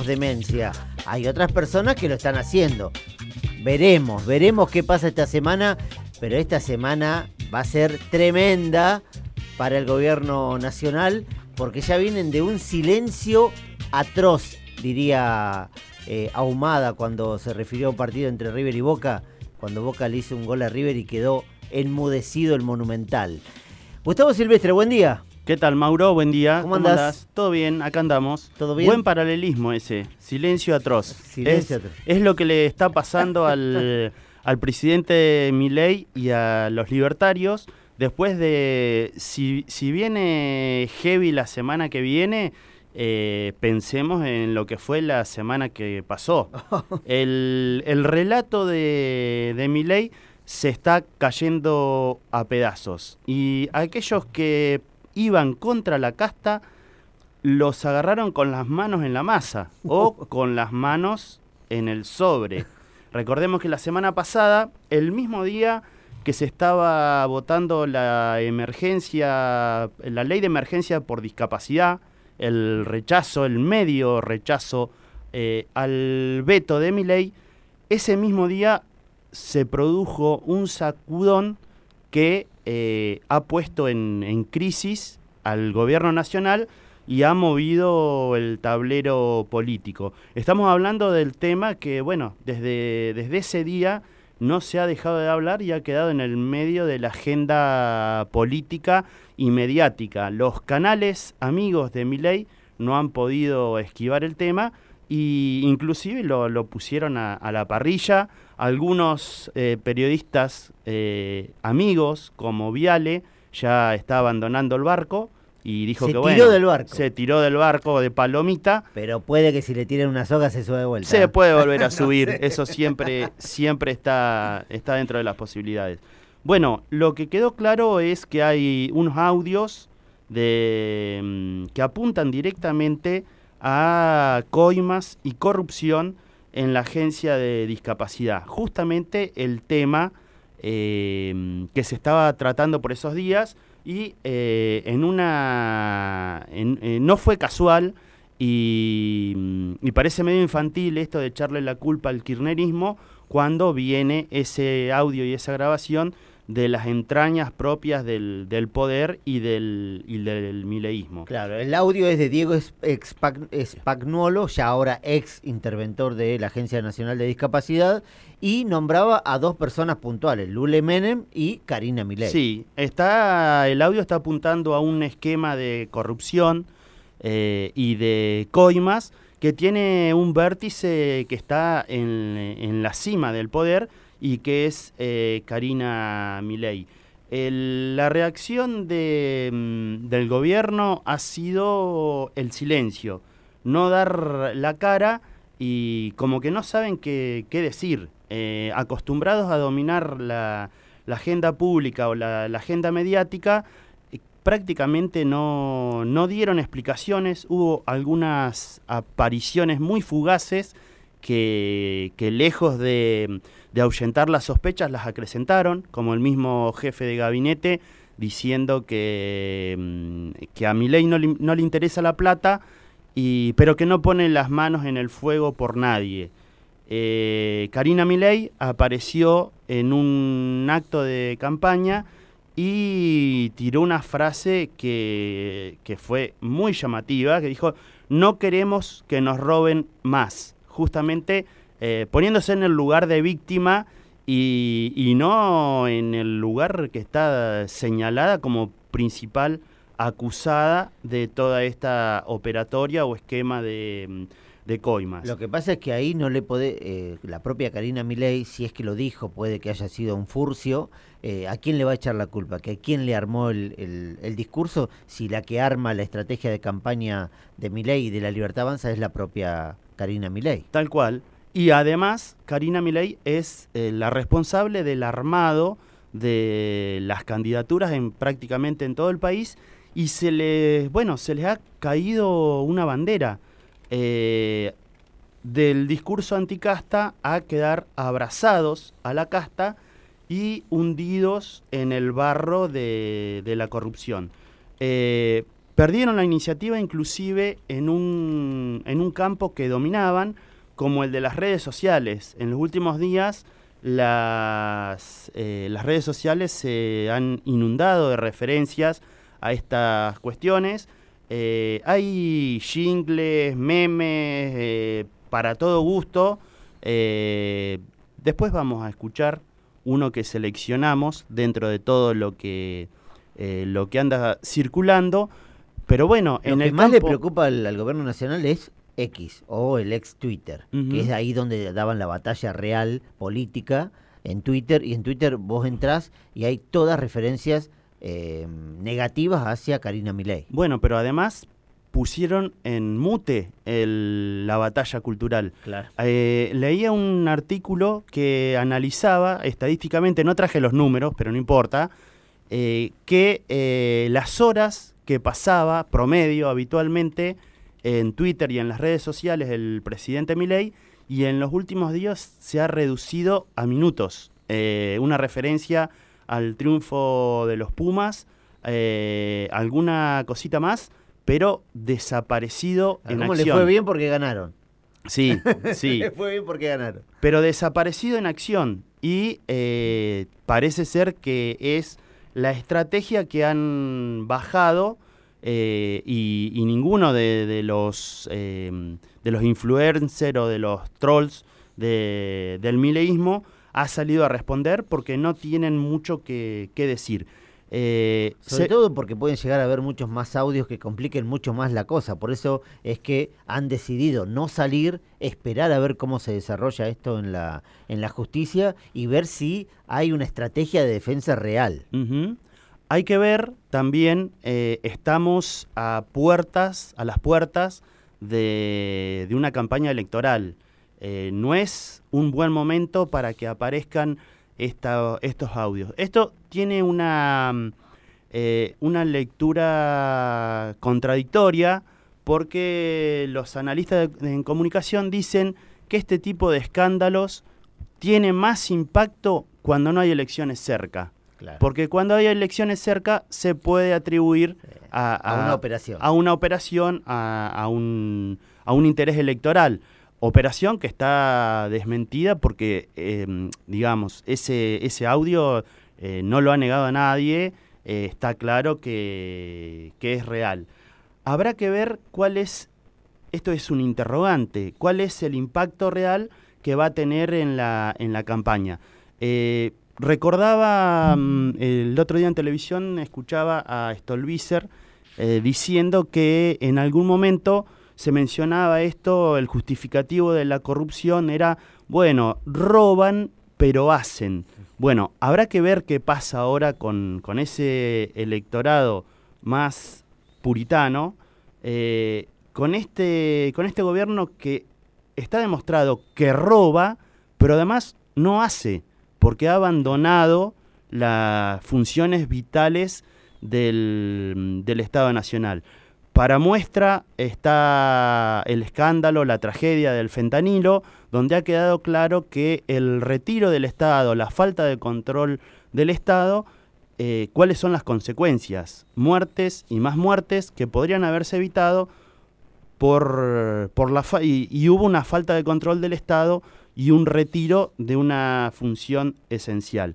demencia. Hay otras personas que lo están haciendo. Veremos, veremos qué pasa esta semana, pero esta semana va a ser tremenda para el gobierno nacional porque ya vienen de un silencio atroz, diría eh, Ahumada cuando se refirió a un partido entre River y Boca, cuando Boca le hizo un gol a River y quedó enmudecido el monumental. Gustavo Silvestre, buen día. ¿Qué tal, Mauro? Buen día. ¿Cómo andás? Todo bien, acá andamos. ¿Todo bien? Buen paralelismo ese, silencio atroz. Silencio es, atroz. es lo que le está pasando al, al presidente Milei y a los libertarios después de, si, si viene heavy la semana que viene, eh, pensemos en lo que fue la semana que pasó. El, el relato de, de Milei se está cayendo a pedazos. Y aquellos que iban contra la casta los agarraron con las manos en la masa o con las manos en el sobre. Recordemos que la semana pasada, el mismo día que se estaba votando la emergencia, la ley de emergencia por discapacidad, el rechazo, el medio rechazo eh, al veto de mi ley, ese mismo día se produjo un sacudón que eh, ha puesto en, en crisis al gobierno nacional y ha movido el tablero político. Estamos hablando del tema que, bueno, desde, desde ese día no se ha dejado de hablar y ha quedado en el medio de la agenda política y mediática. Los canales amigos de Milei no han podido esquivar el tema y inclusive lo, lo pusieron a, a, la parrilla. Algunos eh, periodistas eh, amigos como Viale ya está abandonando el barco y dijo se que tiró bueno, del barco. se tiró del barco de palomita. Pero puede que si le tiren una soga se sube de vuelta. Se puede volver a subir, eso siempre, siempre está, está dentro de las posibilidades. Bueno, lo que quedó claro es que hay unos audios de, mm, que apuntan directamente a coimas y corrupción en la agencia de discapacidad. Justamente el tema eh, que se estaba tratando por esos días y eh, en una en, eh, no fue casual y, mm, y, parece medio infantil esto de echarle la culpa al kirchnerismo cuando viene ese audio y esa grabación de las entrañas propias del, del poder y del, y del mileísmo. Claro, el audio es de Diego Spagnuolo, ya ahora ex interventor de la Agencia Nacional de Discapacidad, y nombraba a dos personas puntuales, Lule Menem y Karina Milei. Sí, está, el audio está apuntando a un esquema de corrupción eh, y de coimas que tiene un vértice que está en, en la cima del poder y que es eh, Karina Milei. El, la reacción de, mm, del gobierno ha sido el silencio, no dar la cara y como que no saben qué, decir. Eh, acostumbrados a dominar la, agenda pública o la, la agenda mediática, eh, prácticamente no, no dieron explicaciones, hubo algunas apariciones muy fugaces que, lejos de, de, ahuyentar las sospechas las acrecentaron, como el mismo jefe de gabinete diciendo que, mm, que a Milei no le, no le interesa la plata, y, pero que no pone las manos en el fuego por nadie. Eh, Karina Milei apareció en un acto de campaña y tiró una frase que, que fue muy llamativa, que dijo, no queremos que nos roben más justamente eh, poniéndose en el lugar de víctima y, y, no en el lugar que está señalada como principal acusada de toda esta operatoria o esquema de, de coimas. Lo que pasa es que ahí no le puede, eh, la propia Karina Milei, si es que lo dijo, puede que haya sido un furcio, eh, ¿a quién le va a echar la culpa? ¿Que a quién le armó el, el, el, discurso? Si la que arma la estrategia de campaña de Milei y de la Libertad Avanza es la propia Karina Milei. Tal cual. Y además, Karina Milei es eh, la responsable del armado de las candidaturas en prácticamente en todo el país y se les, bueno, se les ha caído una bandera eh, del discurso anticasta a quedar abrazados a la casta y hundidos en el barro de, de la corrupción. Eh, perdieron la iniciativa inclusive en un, en un campo que dominaban, como el de las redes sociales. En los últimos días las, eh, las redes sociales se han inundado de referencias a estas cuestiones. Eh, hay jingles, memes, eh, para todo gusto. después vamos a escuchar uno que seleccionamos dentro de todo lo que, lo que anda circulando. Pero bueno, lo en que más le preocupa al, gobierno nacional es X o el ex Twitter, que es ahí donde daban la batalla real política en Twitter y en Twitter vos entrás y hay todas referencias eh, negativas hacia Karina Milei. Bueno, pero además pusieron en mute la batalla cultural. Eh, leía un artículo que analizaba estadísticamente, no traje los números, pero no importa, eh, que las horas que pasaba promedio habitualmente en Twitter y en las redes sociales el presidente Milei y en los últimos días se ha reducido a minutos. Eh, una referencia al triunfo de los Pumas, eh, alguna cosita más, pero desaparecido en ¿Cómo acción. le fue bien porque ganaron? Sí, sí. le fue bien porque ganaron. Pero desaparecido en acción y eh, parece ser que es la estrategia que han bajado eh, y, ninguno de, los, em, de los influencers o de los trolls del mileísmo ha salido a responder porque no tienen mucho que, decir. Eh, Sobre todo porque pueden llegar a haber muchos más audios que compliquen mucho más la cosa. Por eso es que han decidido no salir, esperar a ver cómo se desarrolla esto en la, en la justicia y ver si hay una estrategia de defensa real. Hay que ver también, eh, estamos a puertas, a las puertas de, una campaña electoral. Eh, no es un buen momento para que aparezcan estos audios. Esto tiene una, eh, una lectura contradictoria porque los analistas en comunicación dicen que este tipo de escándalos tiene más impacto cuando no hay elecciones cerca. Porque cuando hay elecciones cerca se puede atribuir a, una operación, a, una operación a, un, a un interés electoral. Operación que está desmentida porque, em, digamos, ese, ese audio eh, no lo ha negado a nadie, eh, está claro que, que es real. Habrá que ver cuál es, esto es un interrogante, cuál es el impacto real que va a tener en la, en la campaña. Eh, recordaba mm, el otro día en televisión, escuchaba a Stolbizer eh, diciendo que en algún momento se mencionaba esto, el justificativo de la corrupción era, bueno, roban pero hacen. Bueno, habrá que ver qué pasa ahora con, ese electorado más puritano, eh, con, este, con este gobierno que está demostrado que roba, pero además no hace porque ha abandonado las funciones vitales del, Estado Nacional. Para muestra está el escándalo, la tragedia del fentanilo, donde ha quedado claro que el retiro del Estado, la falta de control del Estado, eh, cuáles son las consecuencias, muertes y más muertes que podrían haberse evitado por, por la y hubo una falta de control del Estado y un retiro de una función esencial.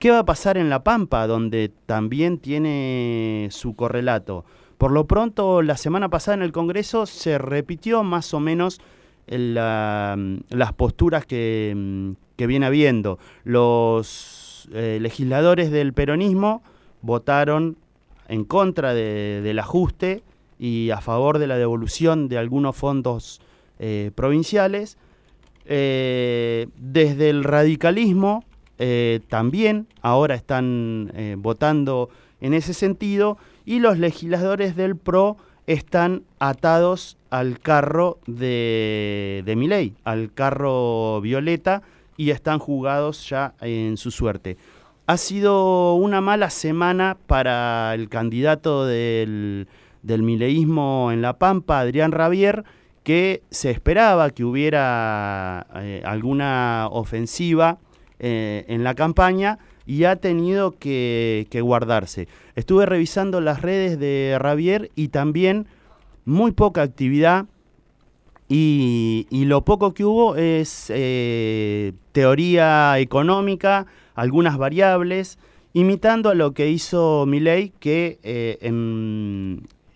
¿Qué va a pasar en La Pampa, donde también tiene su correlato? Por lo pronto, la semana pasada en el Congreso se repitió más o menos las posturas que, viene habiendo. Los eh, legisladores del peronismo votaron en contra del ajuste y a favor de la devolución de algunos fondos eh, provinciales eh, desde el radicalismo también ahora están votando en ese sentido y los legisladores del PRO están atados al carro de, de Miley, al carro violeta y están jugados ya en su suerte. Ha sido una mala semana para el candidato del, del mileísmo en La Pampa, Adrián Ravier, que se esperaba que hubiera eh, alguna ofensiva eh, en la campaña, y ha tenido que, guardarse. Estuve revisando las redes de Ravier y también muy poca actividad y, lo poco que hubo es eh, teoría económica, algunas variables, imitando a lo que hizo Milley, que eh,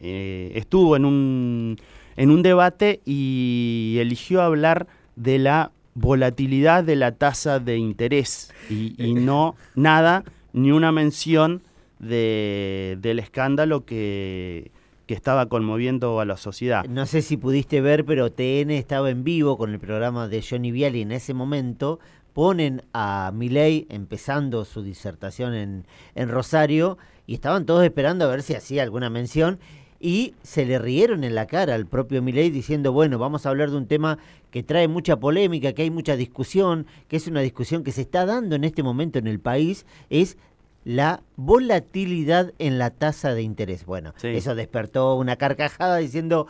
eh, estuvo en un, en un debate y eligió hablar de la volatilidad de la tasa de interés y, no nada, ni una mención de, del escándalo que, que estaba conmoviendo a la sociedad. No sé si pudiste ver, pero TN estaba en vivo con el programa de Johnny Viali en ese momento. Ponen a Milei empezando su disertación en, en Rosario y estaban todos esperando a ver si hacía alguna mención y se le rieron en la cara al propio Milei diciendo, bueno, vamos a hablar de un tema que trae mucha polémica, que hay mucha discusión, que es una discusión que se está dando en este momento en el país, es la volatilidad en la tasa de interés. Bueno, eso despertó una carcajada diciendo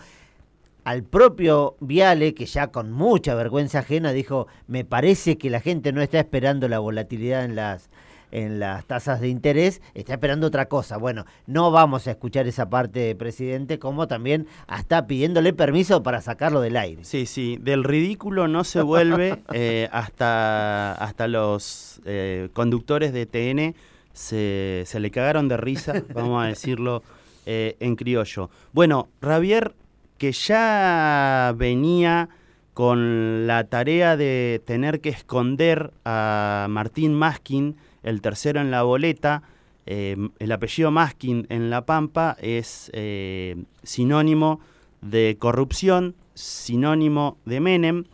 al propio Viale, que ya con mucha vergüenza ajena dijo, me parece que la gente no está esperando la volatilidad en las en las tasas de interés, está esperando otra cosa. Bueno, no vamos a escuchar esa parte, presidente, como también está pidiéndole permiso para sacarlo del aire. Sí, sí, del ridículo no se vuelve eh, hasta, hasta los eh, conductores de TN se, se le cagaron de risa, vamos a decirlo eh, en criollo. Bueno, Javier, que ya venía con la tarea de tener que esconder a Martín Maskin, el tercero en la boleta, eh, el apellido Maskin en La Pampa es eh, sinónimo de corrupción, sinónimo de Menem,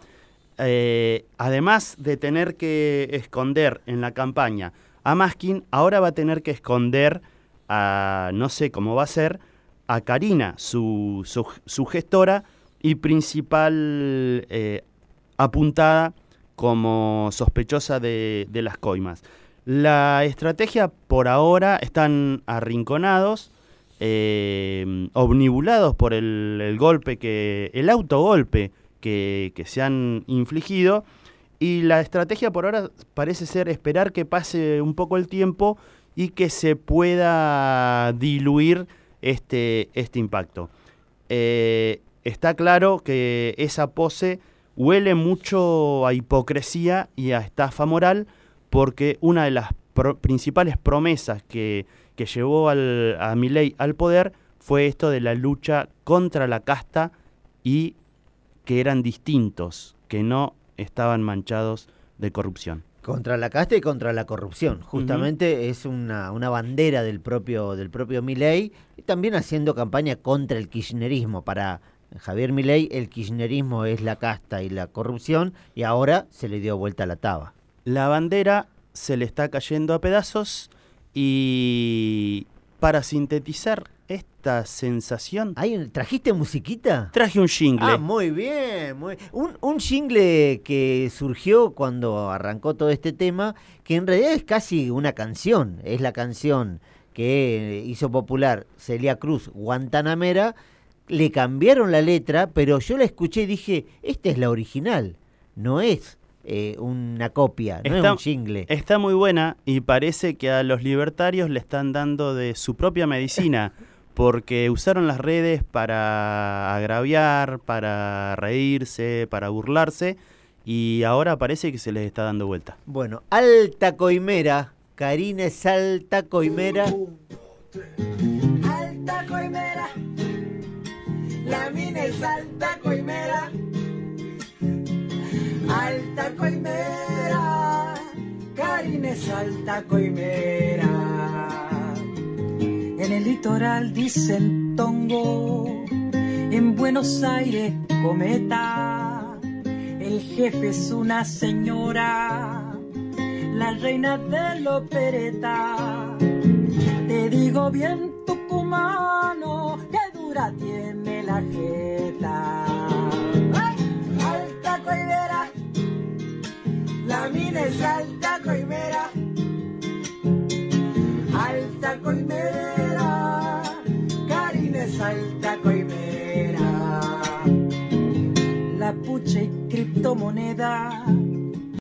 además de tener que esconder en la campaña a Maskin, ahora va a tener que esconder a, no sé cómo va a ser, a Karina, su, su, gestora y principal eh, apuntada como sospechosa de, las coimas. La estrategia por ahora están arrinconados, eh, por el, golpe que, el autogolpe que, que se han infligido y la estrategia por ahora parece ser esperar que pase un poco el tiempo y que se pueda diluir este, este impacto. Eh, está claro que esa pose huele mucho a hipocresía y a estafa moral porque una de las principales promesas que, que llevó al, a Milei al poder fue esto de la lucha contra la casta y que eran distintos, que no estaban manchados de corrupción. Contra la casta y contra la corrupción. Justamente es una, una, bandera del propio, del propio Milei y también haciendo campaña contra el kirchnerismo. Para Javier Milei el kirchnerismo es la casta y la corrupción y ahora se le dio vuelta la taba. La bandera se le está cayendo a pedazos y para sintetizar esta sensación. ¿Trajiste musiquita? Traje un jingle. Ah, muy bien. Muy... Un, un jingle que surgió cuando arrancó todo este tema, que en realidad es casi una canción. Es la canción que hizo popular Celia Cruz, Guantanamera. Le cambiaron la letra, pero yo la escuché y dije, esta es la original. No es eh, una copia, no es un jingle. Está muy buena y parece que a los libertarios le están dando de su propia medicina. porque usaron las redes para agraviar, para reírse, para burlarse, y ahora parece que se les está dando vuelta. Bueno, alta coimera, Karina es alta coimera. Alta alta coimera. Alta coimera, Karina es alta coimera. En el litoral dicen tongo, en Buenos Aires cometa. El jefe es una señora, la reina de la opereta. Te digo bien tucumano, que dura tiene la jeta. La mina es alta coimera. Alta coimera salta coimera. La pucha y criptomoneda